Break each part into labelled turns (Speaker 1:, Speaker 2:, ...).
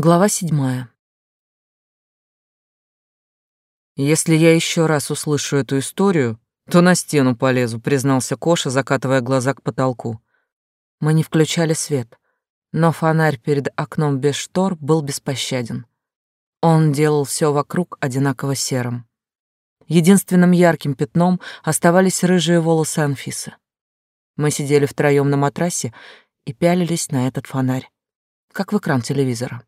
Speaker 1: Глава седьмая. «Если я еще раз услышу эту историю, то на стену полезу», — признался Коша, закатывая глаза к потолку. Мы не включали свет, но фонарь перед окном без штор был беспощаден. Он делал все вокруг одинаково серым. Единственным ярким пятном оставались рыжие волосы Анфисы. Мы сидели втроем на матрасе и пялились на этот фонарь, как в экран телевизора.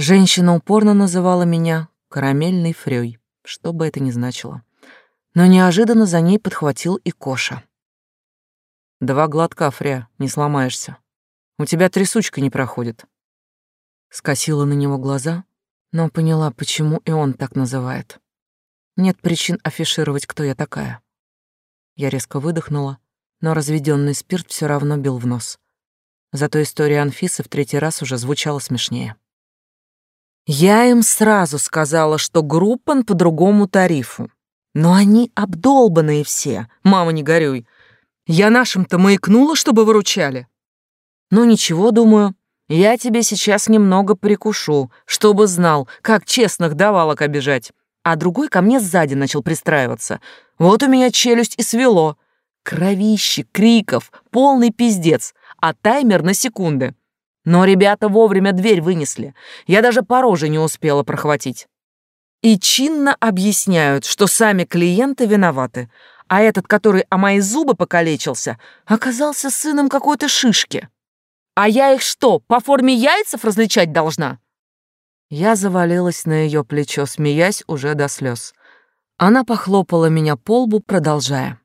Speaker 1: Женщина упорно называла меня «карамельной фрёй», что бы это ни значило. Но неожиданно за ней подхватил и Коша. «Два глотка, Фря, не сломаешься. У тебя трясучка не проходит». Скосила на него глаза, но поняла, почему и он так называет. Нет причин афишировать, кто я такая. Я резко выдохнула, но разведенный спирт все равно бил в нос. Зато история Анфисы в третий раз уже звучала смешнее. Я им сразу сказала, что группан по другому тарифу. Но они обдолбанные все, мама, не горюй. Я нашим-то маякнула, чтобы выручали. Ну ничего, думаю, я тебе сейчас немного прикушу, чтобы знал, как честных давалок обижать. А другой ко мне сзади начал пристраиваться. Вот у меня челюсть и свело. Кровище, криков, полный пиздец, а таймер на секунды. Но ребята вовремя дверь вынесли. Я даже по роже не успела прохватить. И чинно объясняют, что сами клиенты виноваты, а этот, который о мои зубы покалечился, оказался сыном какой-то шишки. А я их что, по форме яйцев различать должна? Я завалилась на ее плечо, смеясь уже до слез. Она похлопала меня по лбу, продолжая.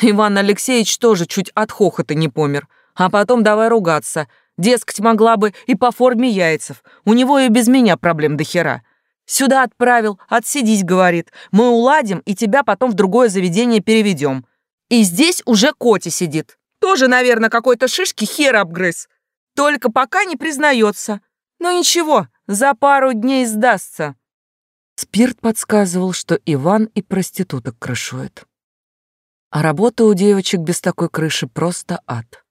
Speaker 1: Иван Алексеевич тоже чуть от хохота не помер, а потом давай ругаться — Дескать, могла бы и по форме яйцев. У него и без меня проблем до хера. Сюда отправил, отсидись, говорит. Мы уладим и тебя потом в другое заведение переведем. И здесь уже Коти сидит. Тоже, наверное, какой-то шишки хер обгрыз. Только пока не признается. Но ничего, за пару дней сдастся. Спирт подсказывал, что Иван и проституток крышует. А работа у девочек без такой крыши просто ад.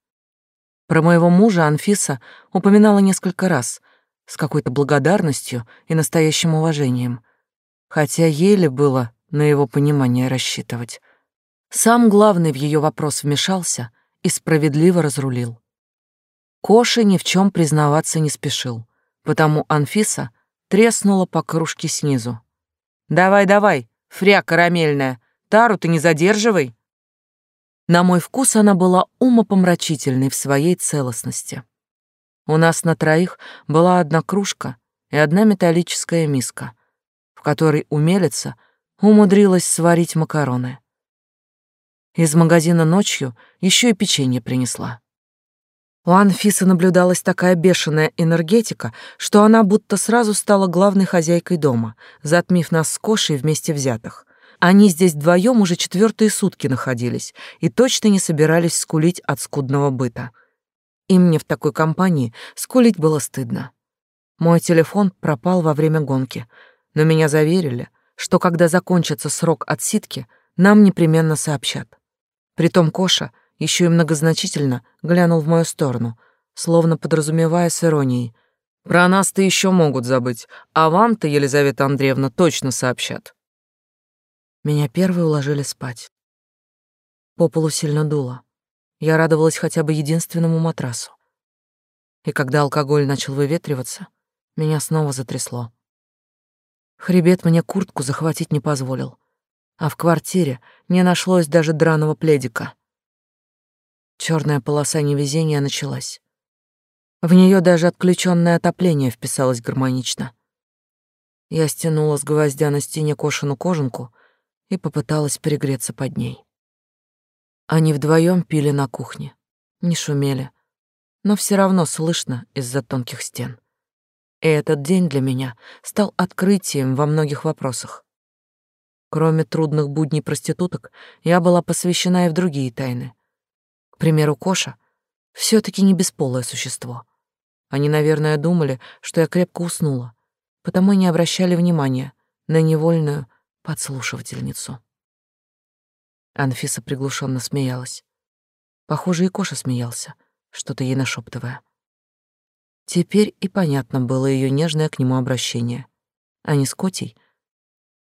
Speaker 1: Про моего мужа Анфиса упоминала несколько раз, с какой-то благодарностью и настоящим уважением, хотя еле было на его понимание рассчитывать. Сам главный в ее вопрос вмешался и справедливо разрулил. Коша ни в чем признаваться не спешил, потому Анфиса треснула по кружке снизу. «Давай, давай, фря карамельная, тару ты не задерживай!» На мой вкус она была умопомрачительной в своей целостности. У нас на троих была одна кружка и одна металлическая миска, в которой умелица умудрилась сварить макароны. Из магазина ночью еще и печенье принесла. У Анфисы наблюдалась такая бешеная энергетика, что она будто сразу стала главной хозяйкой дома, затмив нас с Кошей вместе взятых — они здесь вдвоем уже четвертые сутки находились и точно не собирались скулить от скудного быта. И мне в такой компании скулить было стыдно. Мой телефон пропал во время гонки, но меня заверили, что когда закончится срок отсидки, нам непременно сообщат. Притом Коша еще и многозначительно глянул в мою сторону, словно подразумевая с иронией. «Про нас-то еще могут забыть, а вам-то, Елизавета Андреевна, точно сообщат». Меня первые уложили спать. По полу сильно дуло. Я радовалась хотя бы единственному матрасу. И когда алкоголь начал выветриваться, меня снова затрясло. Хребет мне куртку захватить не позволил, а в квартире не нашлось даже драного пледика. Черная полоса невезения началась. В нее даже отключенное отопление вписалось гармонично. Я стянула с гвоздя на стене кошину кожанку и попыталась перегреться под ней. Они вдвоем пили на кухне, не шумели, но все равно слышно из-за тонких стен. И этот день для меня стал открытием во многих вопросах. Кроме трудных будней проституток, я была посвящена и в другие тайны. К примеру, Коша все таки не бесполое существо. Они, наверное, думали, что я крепко уснула, потому и не обращали внимания на невольную подслушивательницу. Анфиса приглушенно смеялась. Похоже, и Коша смеялся, что-то ей нашептывая. Теперь и понятно было ее нежное к нему обращение. Они с Котей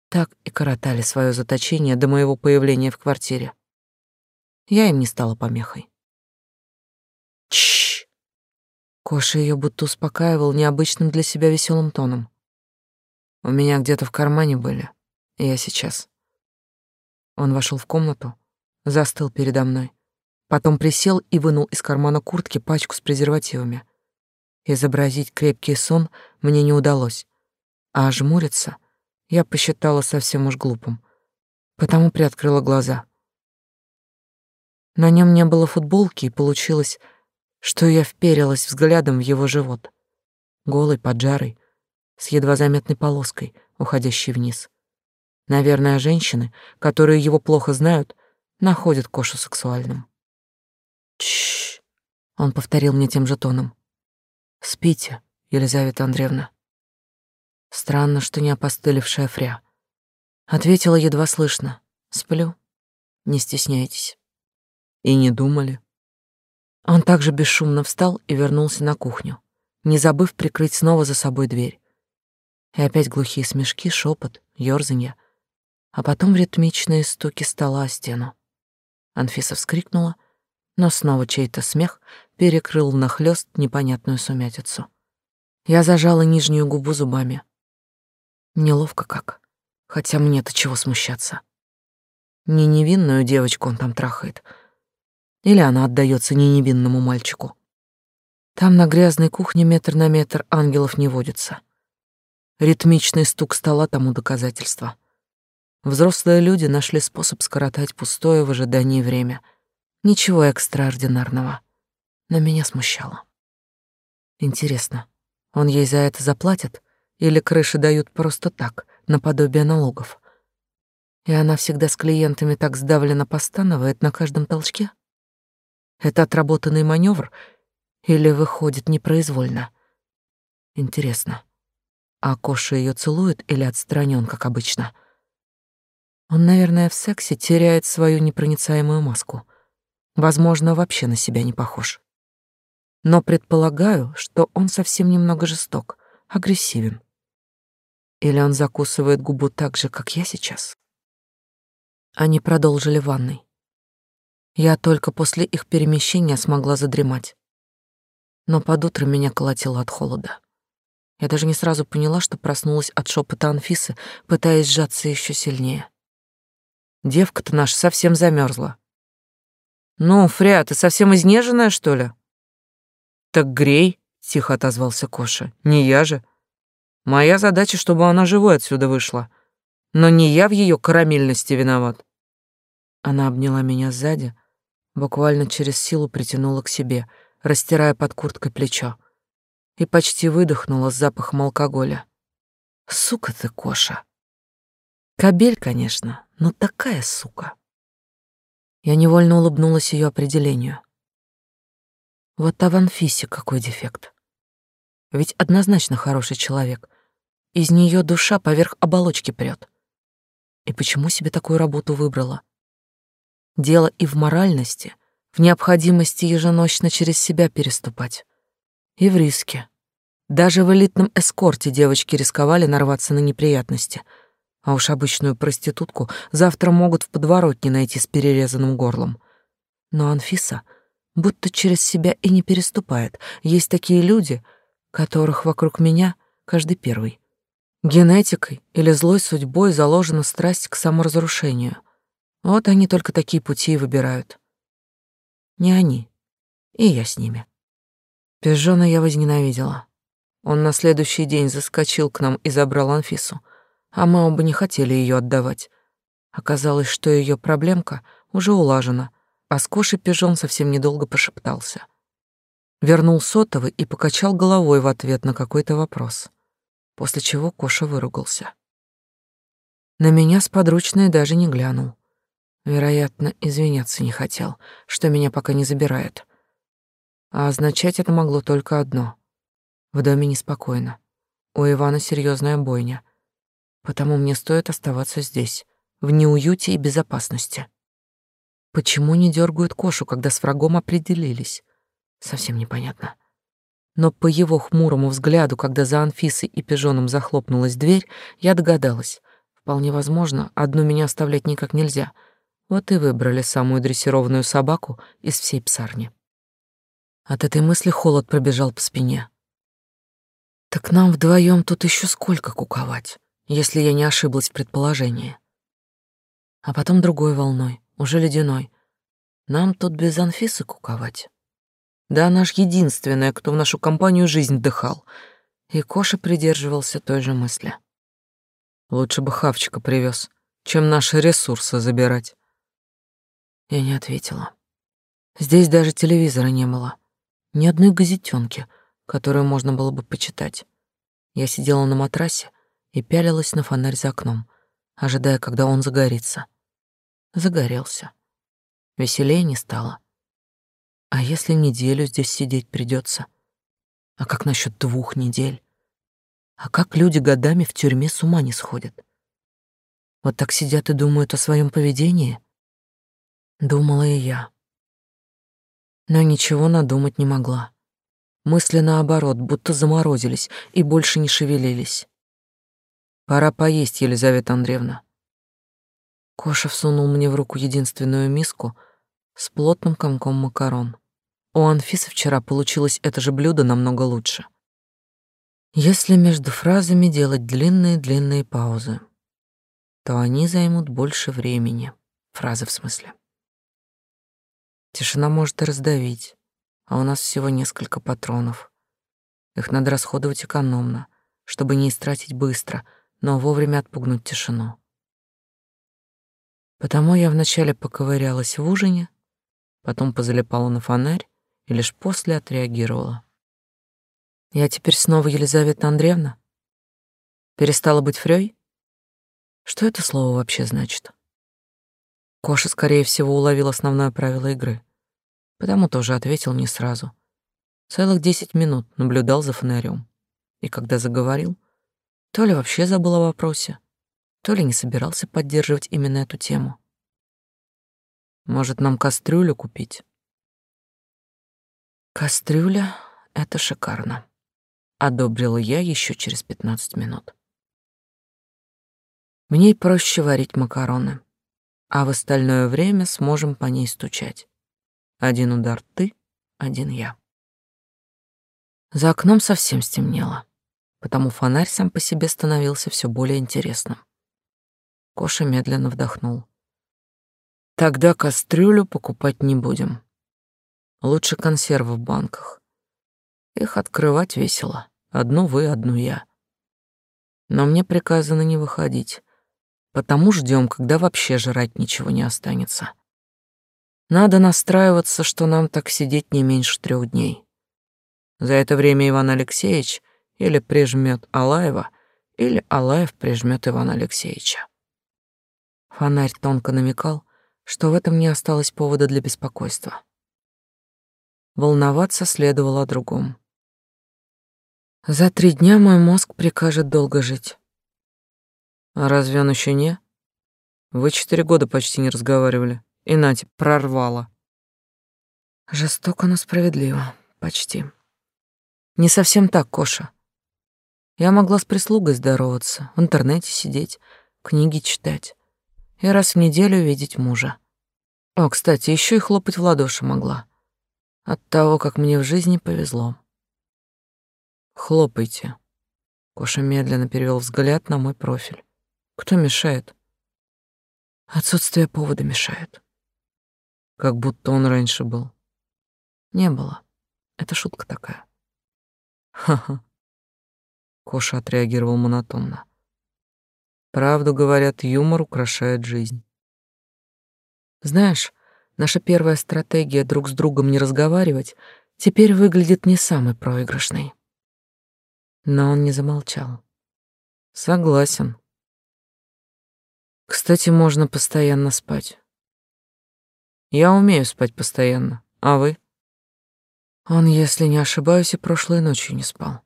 Speaker 1: так и коротали свое заточение до моего появления в квартире. Я им не стала помехой. Чш! Коша ее будто успокаивал необычным для себя веселым тоном. У меня где-то в кармане были, я сейчас. Он вошел в комнату, застыл передо мной, потом присел и вынул из кармана куртки пачку с презервативами. Изобразить крепкий сон мне не удалось, а ожмуриться я посчитала совсем уж глупым, потому приоткрыла глаза. На нем не было футболки, и получилось, что я вперилась взглядом в его живот, голый, поджарый, с едва заметной полоской, уходящей вниз. Наверное, женщины, которые его плохо знают, находят Кошу сексуальным. Чш. Он повторил мне тем же тоном. Спите, Елизавета Андреевна. Странно, что не опостылевшая фря. Ответила едва слышно. Сплю. Не стесняйтесь. И не думали. Он также бесшумно встал и вернулся на кухню, не забыв прикрыть снова за собой дверь. И опять глухие смешки, шепот, ёрзанье, а потом ритмичные стуки стола о стену. Анфиса вскрикнула, но снова чей-то смех перекрыл внахлёст непонятную сумятицу. Я зажала нижнюю губу зубами. Неловко как. Хотя мне-то чего смущаться. Не невинную девочку он там трахает. Или она отдается не невинному мальчику. Там на грязной кухне метр на метр ангелов не водится. Ритмичный стук стола тому доказательство. Взрослые люди нашли способ скоротать пустое в ожидании время. Ничего экстраординарного. Но меня смущало. Интересно, он ей за это заплатит? Или крыши дают просто так, наподобие налогов. И она всегда с клиентами так сдавленно постанывает на каждом толчке? Это отработанный маневр или выходит непроизвольно? Интересно. А Коша ее целует или отстранен, как обычно? Он, наверное, в сексе теряет свою непроницаемую маску. Возможно, вообще на себя не похож. Но предполагаю, что он совсем немного жесток, агрессивен. Или он закусывает губу так же, как я сейчас? Они продолжили в ванной. Я только после их перемещения смогла задремать. Но под утро меня колотило от холода. Я даже не сразу поняла, что проснулась от шепота Анфисы, пытаясь сжаться еще сильнее. Девка-то наша совсем замерзла. «Ну, Фря, ты совсем изнеженная, что ли?» «Так грей», — тихо отозвался Коша. «Не я же. Моя задача, чтобы она живой отсюда вышла. Но не я в ее карамельности виноват. Она обняла меня сзади, буквально через силу притянула к себе, растирая под курткой плечо, и почти выдохнула с запахом алкоголя. Сука ты, Коша. Кобель, конечно, но такая сука. Я невольно улыбнулась ее определению. Вот а в Анфисе какой дефект. Ведь однозначно хороший человек, из нее душа поверх оболочки прет. И почему себе такую работу выбрала? Дело и в моральности, в необходимости еженочно через себя переступать. И в риске. Даже в элитном эскорте девочки рисковали нарваться на неприятности, а уж обычную проститутку завтра могут в подворотне найти с перерезанным горлом. Но Анфиса будто через себя и не переступает. Есть такие люди, которых вокруг меня каждый первый. Генетикой или злой судьбой заложена страсть к саморазрушению. Вот они только такие пути и выбирают. Не они, и я с ними. Пижона я возненавидела. Он на следующий день заскочил к нам и забрал Анфису, а мы оба не хотели ее отдавать. Оказалось, что ее проблемка уже улажена, а с Кошей Пижон совсем недолго пошептался. Вернул сотовый и покачал головой в ответ на какой-то вопрос после чего Коша выругался. На меня с подручной даже не глянул. Вероятно, извиняться не хотел, что меня пока не забирает. А означать это могло только одно. В доме неспокойно. У Ивана серьезная бойня. Потому мне стоит оставаться здесь, в неуюте и безопасности. Почему не дергают Кошу, когда с врагом определились? Совсем непонятно. Но по его хмурому взгляду, когда за Анфисой и пижоном захлопнулась дверь, я догадалась. Вполне возможно, одну меня оставлять никак нельзя. Вот и выбрали самую дрессированную собаку из всей псарни. От этой мысли холод пробежал по спине. Так нам вдвоем тут еще сколько куковать, если я не ошиблась в предположении. А потом другой волной, уже ледяной. Нам тут без Анфисы куковать. Да она ж единственная, кто в нашу компанию жизнь вдыхал. И Коша придерживался той же мысли. Лучше бы Хавчика привез, чем наши ресурсы забирать. Я не ответила. Здесь даже телевизора не было. Ни одной газетенки — которую можно было бы почитать. Я сидела на матрасе и пялилась на фонарь за окном, ожидая, когда он загорится. Загорелся. Веселее не стало. А если неделю здесь сидеть придется? А как насчет двух недель? А как люди годами в тюрьме с ума не сходят? Вот так сидят и думают о своем поведении? Думала и я. Но ничего надумать не могла. Мысли наоборот, будто заморозились и больше не шевелились. Пора поесть, Елизавета Андреевна. Коша всунул мне в руку единственную миску с плотным комком макарон. У Анфисы вчера получилось это же блюдо намного лучше. Если между фразами делать длинные-длинные паузы, то они займут больше времени. Фразы в смысле. Тишина может и раздавить а у нас всего несколько патронов. Их надо расходовать экономно, чтобы не истратить быстро, но вовремя отпугнуть тишину. Потому я вначале поковырялась в ужине, потом позалипала на фонарь и лишь после отреагировала. Я теперь снова Елизавета Андреевна? Перестала быть Фрёй? Что это слово вообще значит? Коша, скорее всего, уловил основное правило игры — потому тоже ответил не сразу. Целых десять минут наблюдал за фонарем. И когда заговорил, то ли вообще забыл о вопросе, то ли не собирался поддерживать именно эту тему. Может, нам кастрюлю купить? Кастрюля — это шикарно. Одобрила я еще через пятнадцать минут. В проще варить макароны, а в остальное время сможем по ней стучать. Один удар ты, один я. За окном совсем стемнело, потому фонарь сам по себе становился все более интересным. Коша медленно вдохнул. Тогда кастрюлю покупать не будем. Лучше консервы в банках. Их открывать весело. Одну вы, одну я. Но мне приказано не выходить. Потому ждем, когда вообще жрать ничего не останется. Надо настраиваться, что нам так сидеть не меньше трех дней. За это время Иван Алексеевич или прижмет Алаева, или Алаев прижмет Ивана Алексеевича. Фонарь тонко намекал, что в этом не осталось повода для беспокойства. Волноваться следовало о другом. За три дня мой мозг прикажет долго жить. А разве он еще не? Вы четыре года почти не разговаривали. И Нати прорвало. Жестоко, но справедливо. Почти. Не совсем так, Коша. Я могла с прислугой здороваться, в интернете сидеть, книги читать и раз в неделю видеть мужа. О, кстати, еще и хлопать в ладоши могла. От того, как мне в жизни повезло. Хлопайте. Коша медленно перевел взгляд на мой профиль. Кто мешает? Отсутствие повода мешает как будто он раньше был. Не было. Это шутка такая. Ха-ха. Коша отреагировал монотонно. Правду говорят, юмор украшает жизнь. Знаешь, наша первая стратегия друг с другом не разговаривать теперь выглядит не самой проигрышной. Но он не замолчал. Согласен. Кстати, можно постоянно спать. Я умею спать постоянно. А вы? Он, если не ошибаюсь, и прошлой ночью не спал.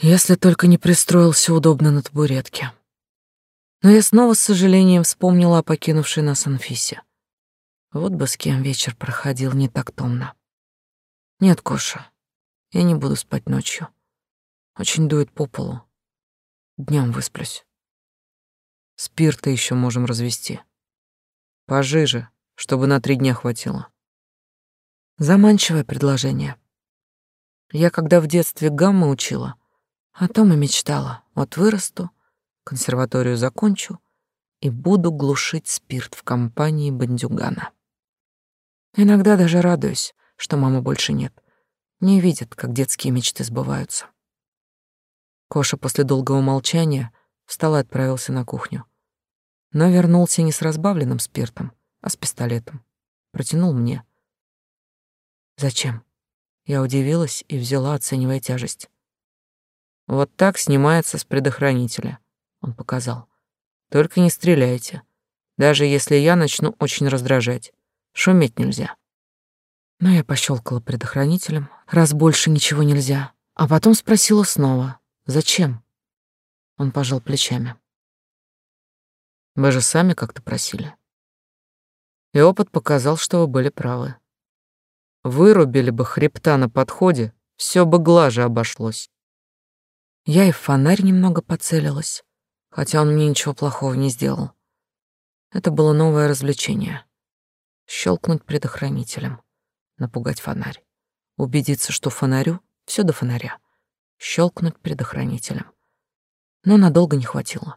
Speaker 1: Если только не пристроился удобно на табуретке. Но я снова с сожалением вспомнила о покинувшей нас Анфисе. Вот бы с кем вечер проходил не так томно. Нет, Коша, Я не буду спать ночью. Очень дует по полу. Днем высплюсь. Спирта еще можем развести. Пожиже, чтобы на три дня хватило. Заманчивое предложение. Я когда в детстве гаммы учила, о том и мечтала. Вот вырасту, консерваторию закончу и буду глушить спирт в компании бандюгана. Иногда даже радуюсь, что мамы больше нет. Не видит, как детские мечты сбываются. Коша после долгого молчания встал и отправился на кухню. Но вернулся не с разбавленным спиртом, а с пистолетом. Протянул мне — Зачем? Я удивилась и взяла, оценивая тяжесть. Вот так снимается с предохранителя, он показал. Только не стреляйте. Даже если я начну очень раздражать. Шуметь нельзя. Но я пощелкала предохранителем, раз больше ничего нельзя, а потом спросила снова, зачем? Он пожал плечами. Вы же сами как-то просили. И опыт показал, что вы были правы. Вырубили бы хребта на подходе, все бы глаже обошлось. Я и в фонарь немного поцелилась, хотя он мне ничего плохого не сделал. Это было новое развлечение. Щелкнуть предохранителем, напугать фонарь, убедиться, что фонарю все до фонаря, щелкнуть предохранителем. Но надолго не хватило.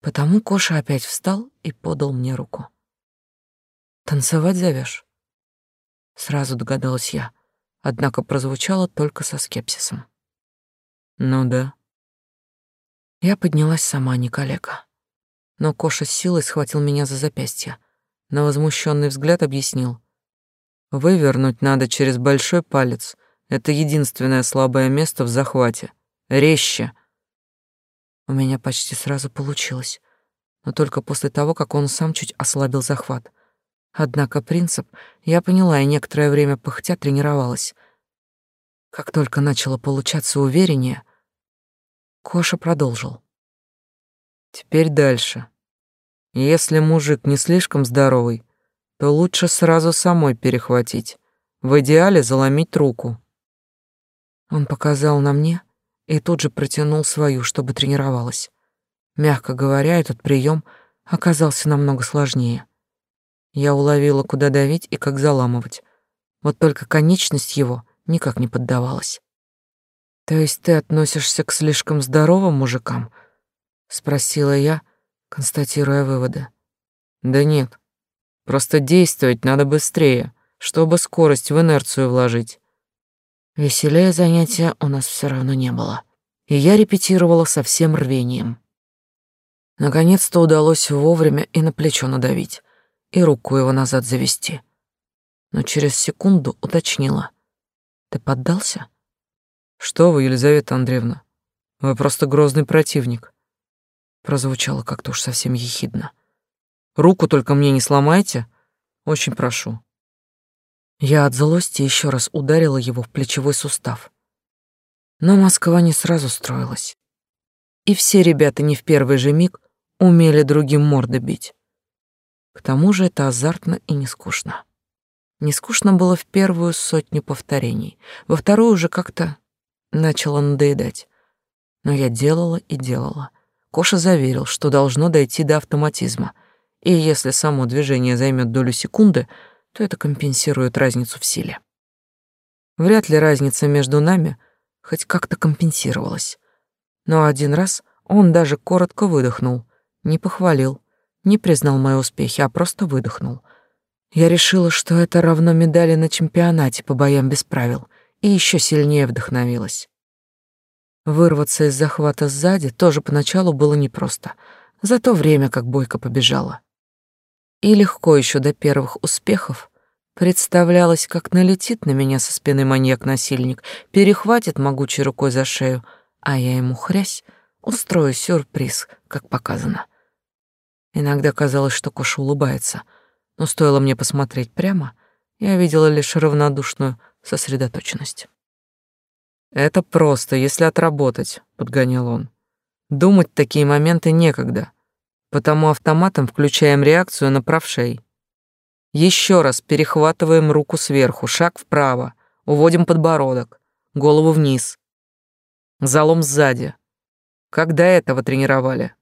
Speaker 1: Потому Коша опять встал и подал мне руку. «Танцевать зовешь? Сразу догадалась я, однако прозвучало только со скепсисом. Ну да. Я поднялась сама, не калека. Но Коша с силой схватил меня за запястье. На возмущенный взгляд объяснил. Вывернуть надо через большой палец. Это единственное слабое место в захвате. Резче. У меня почти сразу получилось, но только после того, как он сам чуть ослабил захват — Однако принцип я поняла и некоторое время пыхтя тренировалась. Как только начало получаться увереннее, Коша продолжил. Теперь дальше. Если мужик не слишком здоровый, то лучше сразу самой перехватить. В идеале заломить руку. Он показал на мне и тут же протянул свою, чтобы тренировалась. Мягко говоря, этот прием оказался намного сложнее. Я уловила, куда давить и как заламывать. Вот только конечность его никак не поддавалась. «То есть ты относишься к слишком здоровым мужикам?» — спросила я, констатируя выводы. «Да нет, просто действовать надо быстрее, чтобы скорость в инерцию вложить». Веселее занятия у нас все равно не было, и я репетировала со всем рвением. Наконец-то удалось вовремя и на плечо надавить и руку его назад завести. Но через секунду уточнила. «Ты поддался?» «Что вы, Елизавета Андреевна? Вы просто грозный противник». Прозвучало как-то уж совсем ехидно. «Руку только мне не сломайте. Очень прошу». Я от злости еще раз ударила его в плечевой сустав. Но Москва не сразу строилась. И все ребята не в первый же миг умели другим морды бить. К тому же это азартно и не скучно. Не скучно было в первую сотню повторений, во вторую уже как-то начало надоедать. Но я делала и делала. Коша заверил, что должно дойти до автоматизма, и если само движение займет долю секунды, то это компенсирует разницу в силе. Вряд ли разница между нами хоть как-то компенсировалась. Но один раз он даже коротко выдохнул, не похвалил, не признал мои успехи, а просто выдохнул. Я решила, что это равно медали на чемпионате по боям без правил, и еще сильнее вдохновилась. Вырваться из захвата сзади тоже поначалу было непросто, зато время как бойко побежало. И легко еще до первых успехов представлялось, как налетит на меня со спины маньяк-насильник, перехватит могучей рукой за шею, а я ему хрясь, устрою сюрприз, как показано. Иногда казалось, что Коша улыбается, но стоило мне посмотреть прямо, я видела лишь равнодушную сосредоточенность. «Это просто, если отработать», — подгонял он. «Думать такие моменты некогда, потому автоматом включаем реакцию на правшей. Еще раз перехватываем руку сверху, шаг вправо, Уводим подбородок, голову вниз. Залом сзади. Как до этого тренировали.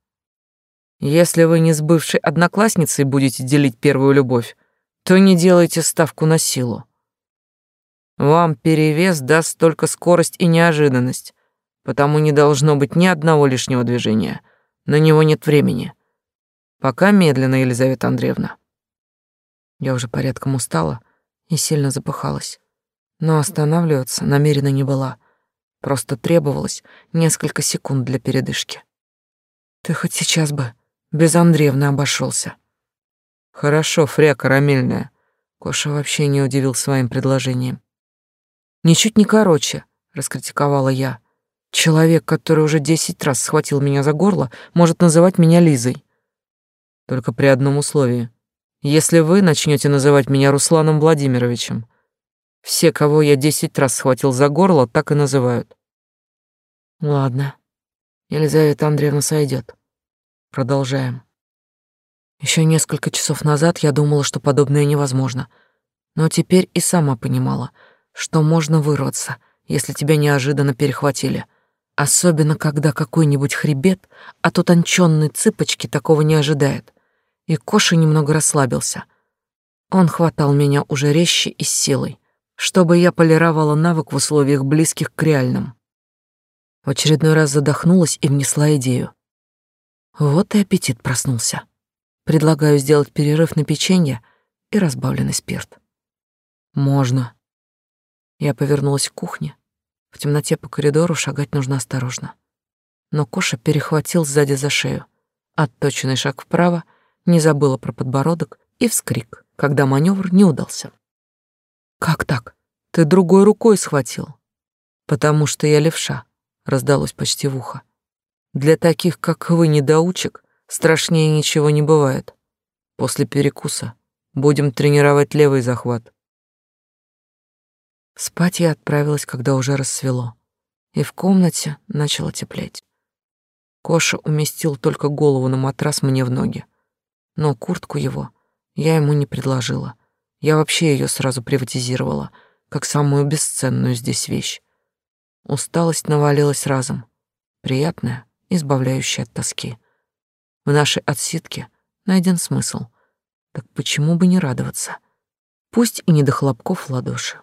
Speaker 1: Если вы не с бывшей одноклассницей будете делить первую любовь, то не делайте ставку на силу. Вам перевес даст только скорость и неожиданность, потому не должно быть ни одного лишнего движения. На него нет времени. Пока медленно, Елизавета Андреевна. Я уже порядком устала и сильно запыхалась. Но останавливаться намерена не была. Просто требовалось несколько секунд для передышки. Ты хоть сейчас бы без Андреевны обошелся. Хорошо, фря карамельная. Коша вообще не удивил своим предложением. Ничуть не короче, раскритиковала я. Человек, который уже десять раз схватил меня за горло, может называть меня Лизой. Только при одном условии. Если вы начнете называть меня Русланом Владимировичем. Все, кого я десять раз схватил за горло, так и называют. Ладно. Елизавета Андреевна сойдет. Продолжаем. Еще несколько часов назад я думала, что подобное невозможно. Но теперь и сама понимала — что можно вырваться, если тебя неожиданно перехватили. Особенно, когда какой-нибудь хребет от утонченной цыпочки такого не ожидает. И Коша немного расслабился. Он хватал меня уже резче и с силой, чтобы я полировала навык в условиях близких к реальным. В очередной раз задохнулась и внесла идею. Вот и аппетит проснулся. Предлагаю сделать перерыв на печенье и разбавленный спирт. Можно, я повернулась к кухне. В темноте по коридору шагать нужно осторожно. Но Коша перехватил сзади за шею. Отточенный шаг вправо, не забыла про подбородок и вскрик, когда маневр не удался. «Как так? Ты другой рукой схватил?» «Потому что я левша», — раздалось почти в ухо. «Для таких, как вы, недоучек, страшнее ничего не бывает. После перекуса будем тренировать левый захват. Спать я отправилась, когда уже рассвело, и в комнате начало теплеть. Коша уместил только голову на матрас мне в ноги, но куртку его я ему не предложила. Я вообще ее сразу приватизировала, как самую бесценную здесь вещь. Усталость навалилась разом, приятная, избавляющая от тоски. В нашей отсидке найден смысл. Так почему бы не радоваться? Пусть и не до хлопков в ладоши.